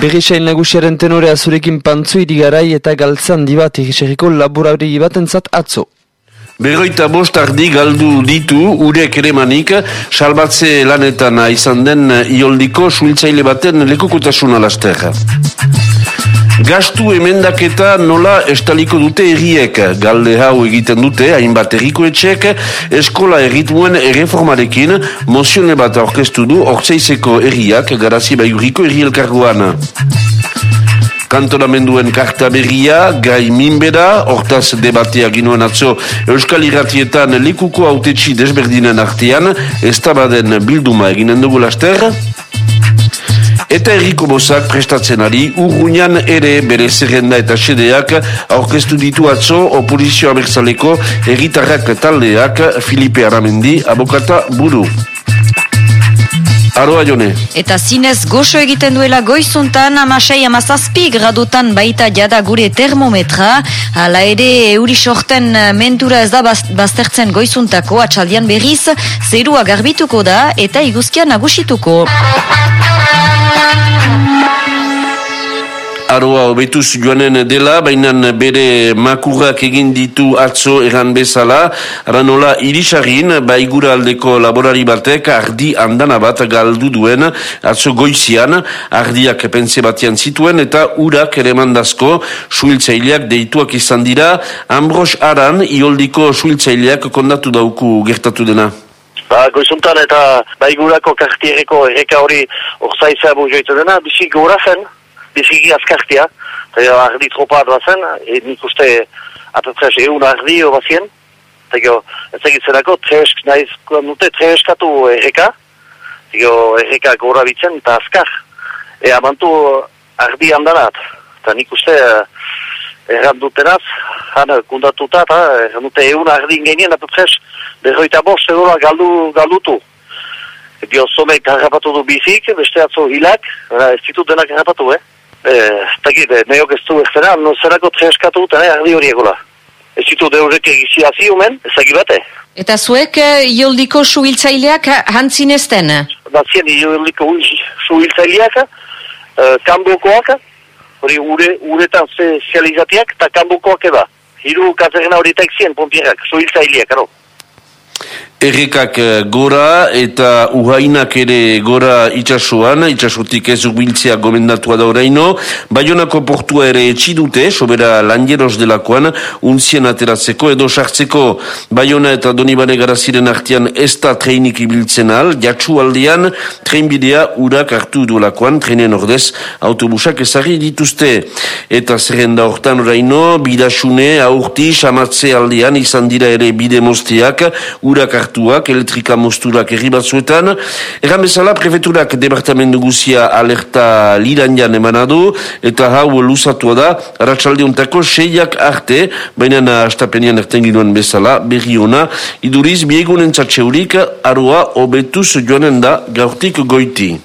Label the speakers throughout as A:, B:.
A: Berrisain nagusiaren tenorea zurekin pantzu irigarai eta galtzan dibat egiserriko laborari batentzat atzo.
B: Berroita bost ardi galdu ditu urek ere manik, salbatze lanetan izan den ioldiko suiltzaile baten lekukotasuna laster. Gastu emendaketa nola estaliko dute erriek, galde hau egiten dute, hainbat erriko etxek, eskola erritmuen erreformarekin, mozione bat orkestu du, ortseizeko erriak, garazi baiuriko erri elkarguan. Kantonamenduen karta berria, gai minbera, hortaz debatea ginoen atzo Euskal Iratietan likuko autetxi desberdinen artean, ez tabaden bilduma eginen dugu laster. Eta erriko bozak prestatzen ari, urruñan ere bere zerrenda eta sedeak aurkeztu ditu atzo oposizio abertzaleko erritarrak taldeak Filipe Aramendi, abokata buru. Aroa jone.
C: Eta zinez goxo egiten duela goizuntan amasei amazazpi gradutan baita jada gure termometra. Hala ere euri sorten mentura ez da baztertzen goizuntako atxaldian berriz zerua garbituko da eta iguzkia nagusituko.
B: Aroa obetuz joanen dela, baina bere makurrak egin ditu atzo egan bezala, aranola irisagin, baigura aldeko laborari batek ardi andana bat galdu duen atzo goizian, ardiak pense batian zituen, eta urak ere mandazko suiltzaileak deituak izan dira, Ambros Aran, ioldiko suiltzaileak kondatu dauku gertatu dena.
D: Ba, goizuntan eta baigurako kartiereko erreka hori orzaitzea bujoitu dena, bizi gora zen, biziki azkartia, eta ardi tropa bat zen, e, nik uste apetrez egun ardi hor bazien, eta ez egitzenako tresk, nahiz dute treskatu erreka, eta erreka gora bitzen eta azkar, e amantu ardi handanat, eta nik uste erran dutenaz, han kundatuta, eta erran dute egun ardi ingenien apetrez, berroita bost egola galdu, galdutu. Dio zomek harrapatu du bizik, beste atzo hilak, ez ditut denak harrapatu, eh? ez dakit, neok ez du eztena, no zerako treskatu duten, eh, ardi hori egola. Ez ditu deurek egizia zi omen, ez dakit bate.
C: Eta zuek ioldiko suhiltzaileak hantzin ezten?
D: Bazien ioldiko suhiltzaileak, uh, kanbokoak, hori ure, uretan zealizatiak, eta kanbokoak eba. Hiru kazerena hori zien, pompierak, suhiltzaileak, aro.
B: Errekak eh, gora eta uhainak ere gora itxasuan, itxasutik ez ubiltzea gomendatua da oraino, Bayonako portua ere etxidute, sobera lanjeros delakoan, unzien ateratzeko edo sartzeko. Bayona eta Donibane garaziren artean ez da treinik ibiltzen al, jatsu aldean, treinbidea urak hartu duelakoan, treinen ordez, autobusak ezari dituzte. Eta zerrenda hortan oraino, bidasune, aurti, samatze aldean, izan dira ere bide mosteak, urak hartu hartuak, elektrika mosturak erri batzuetan. Egan bezala, prefeturak departamentu guzia alerta liranjan emanadu, eta hau luzatua da, ratxalde ontako seiak arte, baina astapenian erten ginoen bezala, berri ona, iduriz biegunen txatxeurik, aroa obetuz joanen da gaurtik goiti.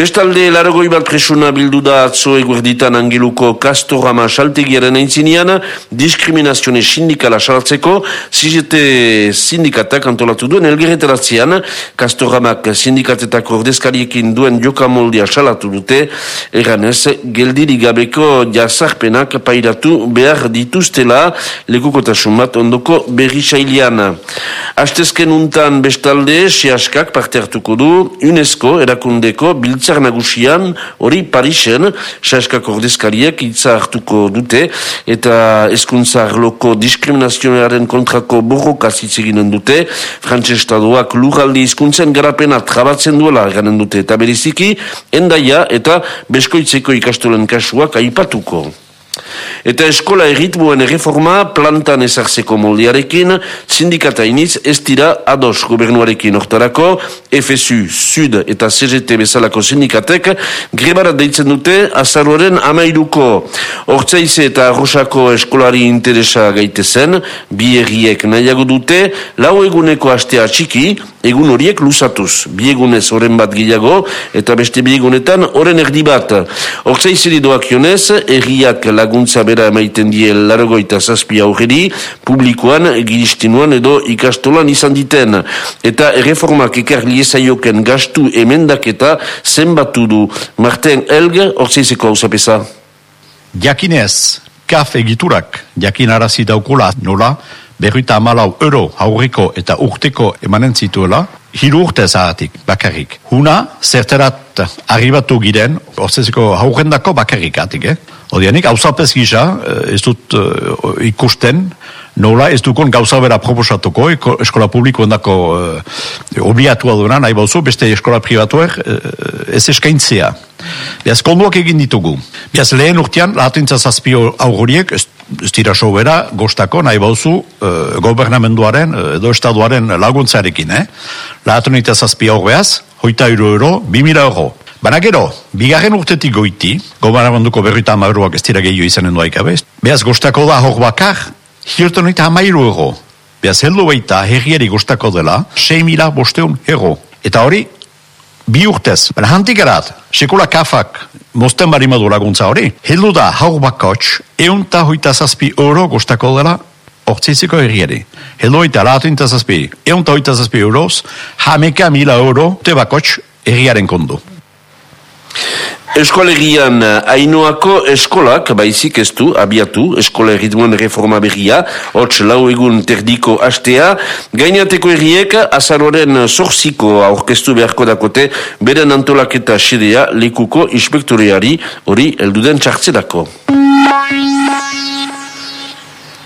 B: Bestalde, laragoi bat presuna bildu da atzo eguerditan angeluko kastorama saltegiaren aintzinean, diskriminazione sindikala salatzeko, zizete sindikatak antolatu duen elgerretaratzean, kastoramak sindikatetako ordezkariekin duen jokamoldia salatu dute, eranez, geldiri gabeko jazarpenak pairatu behar dituztela lekukotasun bat ondoko berri sailean. Astezken untan bestalde, sehaskak parte hartuko du, UNESCO erakundeko biltzen biltzar nagusian, hori Parisen, saeskak ordezkariek hitza hartuko dute, eta eskuntza arloko diskriminazioaren kontrako borroka zitzeginen dute, frantxe estadoak lurraldi izkuntzen garapena trabatzen duela ganen dute, eta beriziki, endaia eta beskoitzeko ikastolen kasuak aipatuko. Eta eskola erritmoen erreforma plantan ezartzeko moldiarekin, sindikata iniz ez dira ados gobernuarekin ortarako, FSU, SUD eta CGT bezalako sindikatek grebarat deitzen dute azaruaren amairuko. Hortzaize eta arrosako eskolari interesa gaitezen, bi erriek nahiago dute, lau eguneko astea txiki, egun horiek lusatuz. Bi egunez oren bat gehiago, eta beste bi egunetan oren erdi bat. Hortzaize doak jonez, erriak lagun laguntza bera emaiten die laragoita zazpi aurreri, publikoan, giristinuan edo ikastolan izan diten. Eta erreformak ekar liezaioken gastu emendaketa zenbatu du. Marten Elg, orzeizeko hau zapesa?
E: Jakinez, kaf egiturak, jakin arazi daukula, nola, berruita amalau euro aurriko eta urteko emanen zituela, hiru urte zahatik, bakarrik. Huna, zerterat arribatu giren, orzezeko haurrendako bakarrik atik, eh? Odianik, hausapez gisa, eh, ez dut uh, ikusten, nola ez dukon gauza bera proposatuko, eskola publiko endako uh, obliatua duena, nahi bauzu, beste eskola privatuek uh, ez eskaintzea. Beaz, konduak egin ditugu. Beaz, lehen urtean, lahatintza zazpio aurroriek, ez, ez dira sobera, gostako, nahi bauzu, uh, gobernamenduaren, edo estaduaren laguntzarekin, eh? Lahatintza zazpio aurreaz, hoita euro euro, bimila euro. Baina gero, bigarren urtetik goiti, gobernamenduko berrita amaruak ez dira gehiago izanen doa ikabez, behaz gostako da hor bakar, hilton eta hamairu euro. Behaz heldu baita herriari gostako dela, 6 mila bosteun euro. Eta hori, bi urtez, baina hantik erat, sekula kafak, mosten bari madu laguntza hori, heldu da hor bakots, eun eta hoita zazpi euro gostako dela, Hortziziko herriari. Heldu eta latu eta zazpi, eun eta hoita zazpi euroz, hameka mila euro, te bakots, herriaren kondu.
B: Eskolegian hainoako eskolak, baizik ez du, abiatu, eskola erritmoen reforma berria, hots lau egun terdiko hastea, gainateko erriek azaroren zorziko aurkeztu beharko dakote, beren antolaketa sedea lekuko inspektoreari hori elduden txartzelako.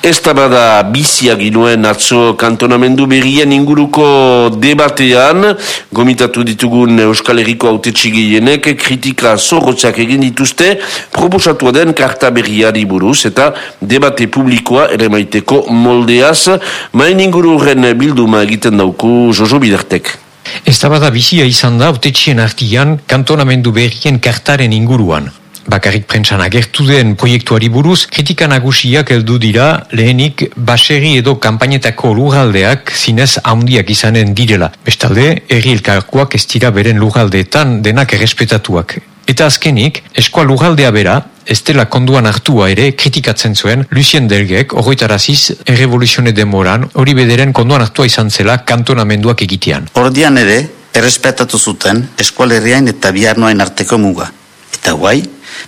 B: Ez bada biziak ginuen atzo kantonamendu berrien inguruko debatean, gomitatu ditugun Euskal Herriko autetxigienek kritika zorrotzak egin dituzte, proposatua den karta berriari buruz eta debate publikoa ere maiteko moldeaz, main ingururren bilduma egiten dauku Jojo Bidertek.
F: Ez bada bizia izan da autetxien artian kantonamendu berrien kartaren inguruan. Bakarrik prentsan agertu den proiektuari buruz, kritika nagusiak heldu dira lehenik baserri edo kanpainetako lurraldeak zinez handiak izanen direla. Bestalde, erri elkarkoak ez dira beren lurraldeetan denak errespetatuak. Eta azkenik, eskoa lurraldea bera, ez dela konduan hartua ere kritikatzen zuen Lucien Delgek, horretaraziz, errevoluzione demoran, hori bederen konduan hartua izan zela kantonamenduak egitean.
G: Ordian ere, errespetatu zuten eskualerriain eta biarnoain arteko muga. Eta guai,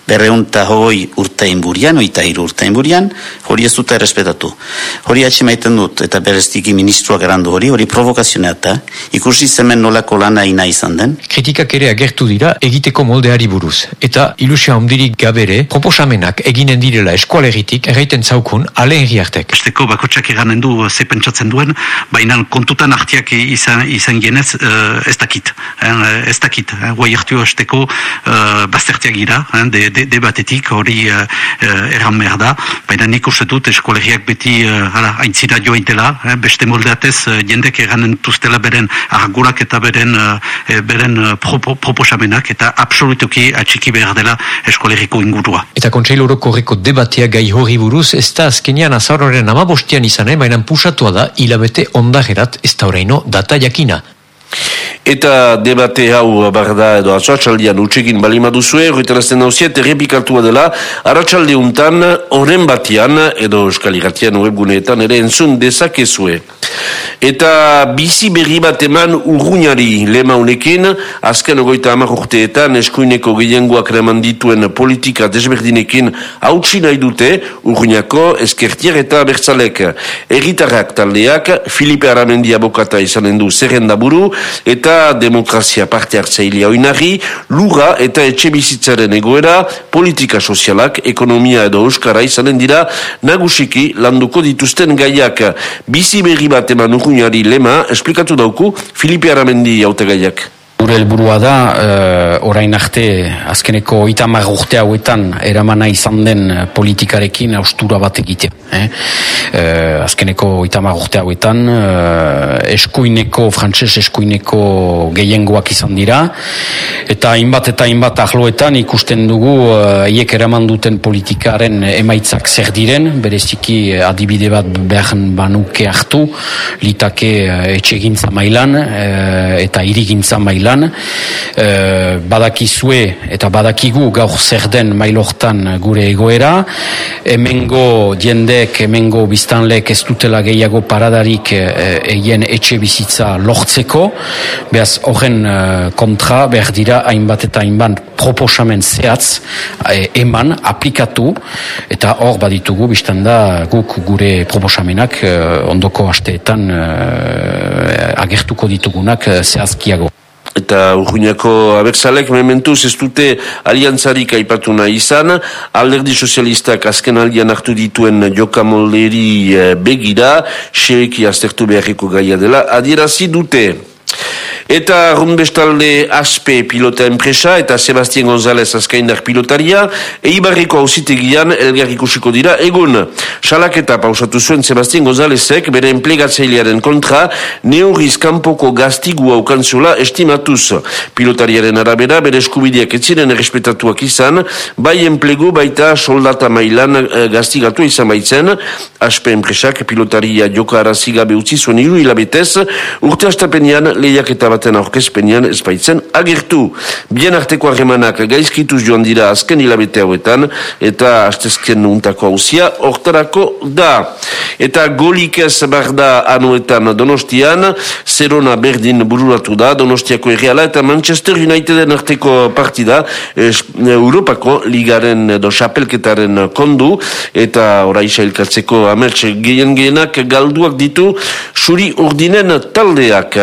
G: berreunta hoi urtain burian, oita hiru urtain burian, hori ez dute errespetatu. Hori atxe maiten dut, eta bereztiki ministroak erandu hori, hori provokazionea eta ikusi zemen nolako lana ina izan den.
F: Kritikak ere agertu dira egiteko moldeari buruz. Eta ilusia ondirik gabere, proposamenak eginen direla eskualeritik erraiten zaukun ale herriartek.
H: Esteko bakotxak eganen du ze pentsatzen duen, baina kontutan artiak izan, izan genez uh, ez dakit. Uh, ez dakit. Uh, Guai hartu esteko baztertiak gira, de, de, debatetik hori uh, erran behar da, baina nik uste dut eskolegiak beti uh, hala, aintzira joaitela, eh, beste moldeatez uh, jendek eranen tuztela beren argurak eta beren, uh, beren uh, proposamenak eta absolutuki atxiki behar dela eskolegiko ingurua.
F: Eta kontseil horreko debatea gai hori buruz, ez da azkenian azauroren amabostian izan, eh, baina pusatua da hilabete ondagerat ez da horreino data jakina.
B: Eta debate hau barda edo atxaldian utxekin balima duzue, dauziet, errepikatua dela, aratsalde untan, oren batian, edo eskaligatian webguneetan, ere entzun dezakezue. Eta bizi berri bat eman urruñari lema unekin, azken ogoita amak urteetan, eskuineko gehiengoak reman dituen politika desberdinekin hautsi nahi dute, urruñako, eskertier eta bertzalek. Erritarrak taldeak, Filipe Aramendi abokata izanen du zerrendaburu, eta demokrazia parte hartzailea oinari, lura eta etxe bizitzaren egoera, politika sozialak, ekonomia edo euskara izanen dira, nagusiki landuko dituzten gaiak. Bizi berri bat eman urruñari lema, esplikatu dauku, Filipe Aramendi jaute gaiak.
I: Gure helburua da, uh, orain arte, azkeneko itamar urte hauetan eramana izan den eh, politikarekin austura bat egitea. Eh? Uh, azkeneko itamar urte hauetan, uh, eskuineko, frantses eskuineko gehiengoak izan dira, eta hainbat eta hainbat ahloetan ikusten dugu haiek eraman duten politikaren emaitzak zer diren, bereziki adibide bat behar banuke hartu, litake etxegintza mailan uh, eta irigintza mailan, hortan, e, badakizue eta badakigu gaur zer den mailortan gure egoera, hemengo jendek, hemengo biztanlek ez dutela gehiago paradarik egin etxe bizitza lortzeko, behaz horren kontra behar dira hainbat eta hainbat proposamen zehatz eman, aplikatu, eta hor baditugu biztan da guk gure proposamenak ondoko asteetan agertuko ditugunak zehazkiago
B: eta urguinako abertzalek mementuz ez dute aliantzarik aipatu nahi izan, alderdi sozialistak azken aldian hartu dituen jokamolleri eh, begira, xereki aztertu beharriko gaia dela, adierazi dute. Eta runbestalde aspe pilota enpresa eta Sebastián González azkaindar pilotaria eibarriko hausitegian elgar ikusiko dira egun. Salak eta pausatu zuen Sebastián Gonzálezek bere enplegatzailearen kontra neurriz kanpoko gaztigu aukantzula estimatuz. Pilotariaren arabera bere eskubideak etziren errespetatuak izan, bai enplegu baita soldata mailan e, gaztigatu izan baitzen, aspe enpresak pilotaria joka arazigabe utzi zuen iru hilabetez, urte astapenean lehiak eta baten aurkezpenean espaitzen agertu. Bien arteko harremanak gaizkituz joan dira azken hilabete hauetan eta astezken untako hausia hortarako da. Eta golik ez barda anuetan donostian, zerona berdin bururatu da, donostiako erreala eta Manchester Uniteden arteko partida, es, Europako ligaren edo xapelketaren kondu eta oraisa ilkatzeko amertxe gehien gehenak galduak ditu suri urdinen taldeak